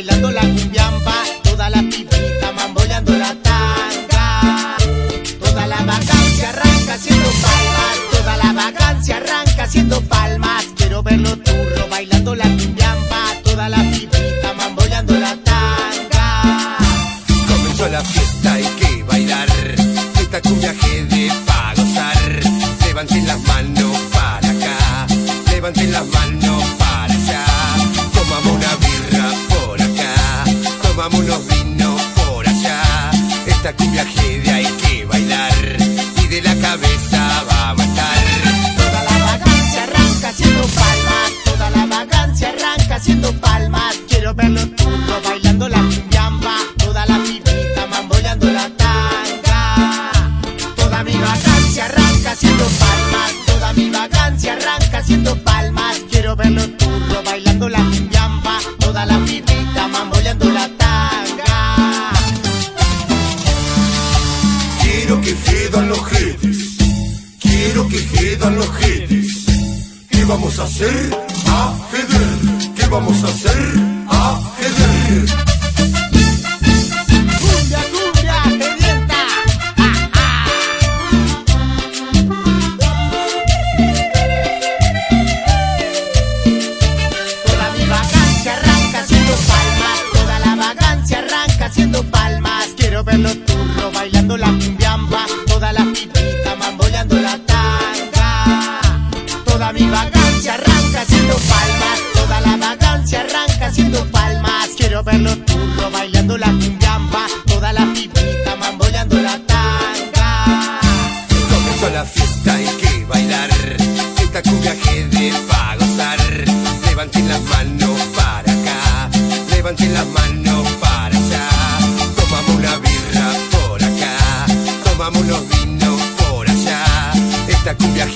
bailando la cumbiamba, toda la pipita mamboleando la tanga. Toda la vacancia arranca haciendo palmas, toda la vacancia arranca haciendo palmas. Quiero verlo turro bailando la cumbiamba, toda la pipita mamboleando la tanga. Comenzó la fiesta, hay que bailar. Esta cumbia de pa' gozar. Levanten las manos para acá. Levanten las manos Esta cumbia de hay que bailar. Y de la cabeza vamos a estar. Toda la vacancia arranca haciendo palmas, toda la vacancia arranca haciendo palmas. Quiero verlo turro bailando la cumbiamba, toda la pipita mamboleando la tanga. Toda mi vacancia arranca haciendo palmas, toda mi vacancia arranca haciendo palmas. Quiero verlo turro bailando la cumbiamba, Quiero que jedan los jetes. Quiero que jedan los jetes. ¿Qué vamos a hacer? A. ¿Qué vamos a hacer? Quiero verlo turro bailando la cumbiamba, toda la pipita mamboleando la tanga. Comenzó la fiesta, hay que bailar. Esta cumbia de pa' gozar. Levanten las manos para acá. Levanten las manos para allá. Tomamos una birra por acá. Tomamos unos vinos por allá. Esta cumbia